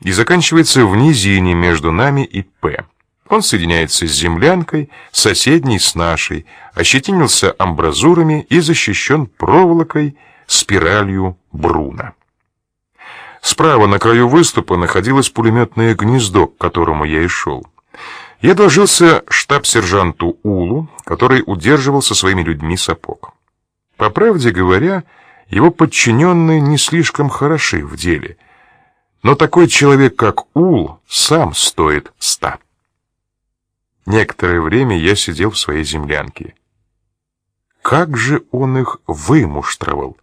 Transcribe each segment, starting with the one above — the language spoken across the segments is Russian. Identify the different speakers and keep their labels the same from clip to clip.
Speaker 1: и заканчивается в низине между нами и П. Он соединяется с землянкой, соседней с нашей, ощетинился амбразурами и защищен проволокой, спиралью Бруна. Справа на краю выступа находилось пулеметное гнездо, к которому я и шел. Я доложился штаб-сержанту Улу, который удерживал со своими людьми сапог. По правде говоря, его подчиненные не слишком хороши в деле, но такой человек, как Ул, сам стоит ста. Некоторое время я сидел в своей землянке. Как же он их вымуштровал!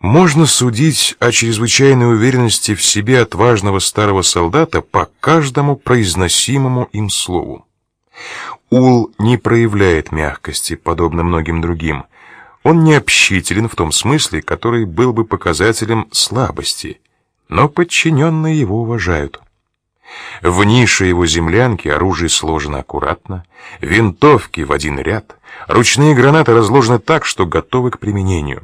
Speaker 1: Можно судить о чрезвычайной уверенности в себе отважного старого солдата по каждому произносимому им слову. Ул не проявляет мягкости, подобно многим другим. Он не общителен в том смысле, который был бы показателем слабости, но подчиненные его уважают. В нише его землянки оружие сложено аккуратно, винтовки в один ряд, ручные гранаты разложены так, что готовы к применению.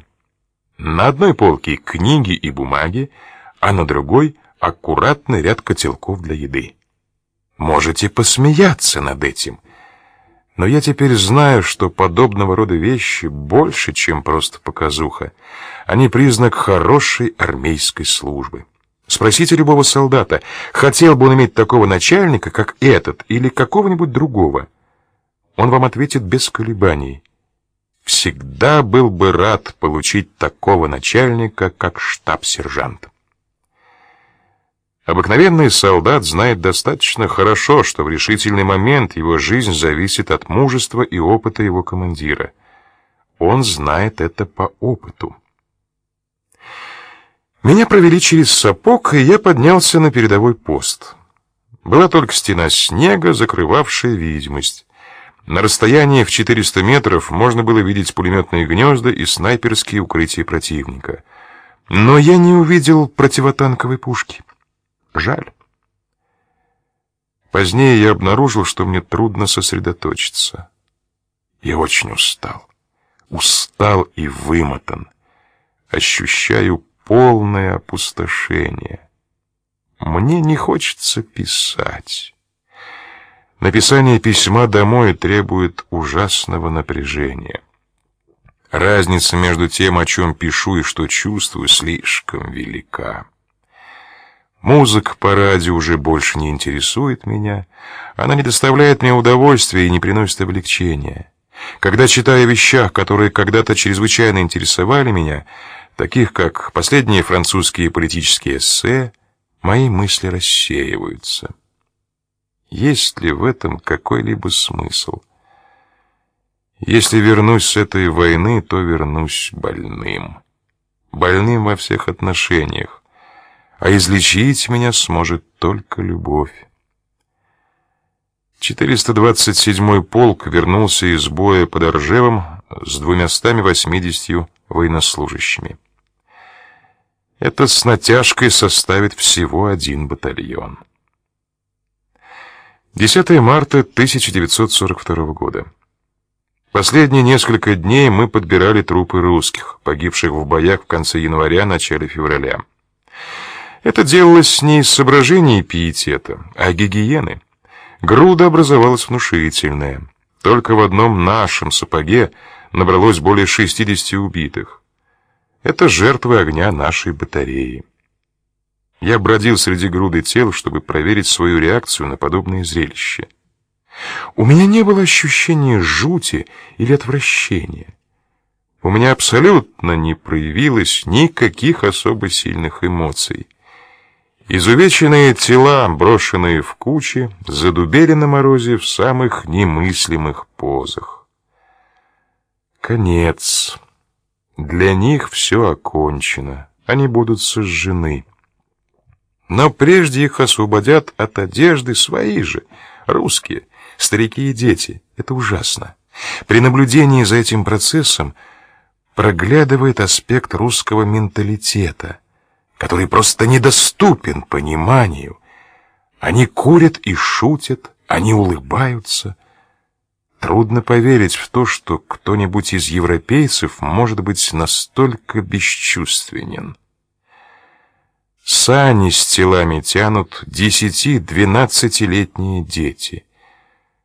Speaker 1: На одной полке книги и бумаги, а на другой аккуратный ряд котелков для еды. Можете посмеяться над этим, но я теперь знаю, что подобного рода вещи больше, чем просто показуха. Они признак хорошей армейской службы. Спросите любого солдата, хотел бы он иметь такого начальника, как этот, или какого-нибудь другого. Он вам ответит без колебаний всегда был бы рад получить такого начальника, как штаб-сержант. Обыкновенный солдат знает достаточно хорошо, что в решительный момент его жизнь зависит от мужества и опыта его командира. Он знает это по опыту. Меня провели через сапог, и я поднялся на передовой пост. Была только стена снега, закрывавшая видимость. На расстоянии в 400 метров можно было видеть пулеметные гнезда и снайперские укрытия противника. Но я не увидел противотанковой пушки. Жаль. Позднее я обнаружил, что мне трудно сосредоточиться. Я очень устал. Устал и вымотан. Ощущаю полное опустошение. Мне не хочется писать. Написание письма домой требует ужасного напряжения. Разница между тем, о чем пишу и что чувствую, слишком велика. Музыка по радио уже больше не интересует меня. Она не доставляет мне удовольствия и не приносит облегчения. Когда читаю о вещах, которые когда-то чрезвычайно интересовали меня, таких как последние французские политические эссе, мои мысли рассеиваются. Есть ли в этом какой-либо смысл? Если вернусь с этой войны, то вернусь больным. Больным во всех отношениях. А излечить меня сможет только любовь. 427-й полк вернулся из боя под Оржевом с 280 военнослужащими. Это с натяжкой составит всего один батальон. 10 марта 1942 года. Последние несколько дней мы подбирали трупы русских, погибших в боях в конце января, начале февраля. Это делалось не из соображений пиетета, а гигиены. Груда образовалась внушительная. Только в одном нашем сапоге набралось более 60 убитых. Это жертвы огня нашей батареи. Я бродил среди груды тел, чтобы проверить свою реакцию на подобное зрелище. У меня не было ощущения жути или отвращения. У меня абсолютно не проявилось никаких особо сильных эмоций. Изувеченные тела, брошенные в кучи, задубели на морозе в самых немыслимых позах. Конец. Для них все окончено. Они будут сожжены. Но прежде их освободят от одежды свои же, русские, старики и дети. Это ужасно. При наблюдении за этим процессом проглядывает аспект русского менталитета, который просто недоступен пониманию. Они курят и шутят, они улыбаются. Трудно поверить в то, что кто-нибудь из европейцев может быть настолько бесчувственен. Сани с телами тянут десяти-двенадцатилетние дети.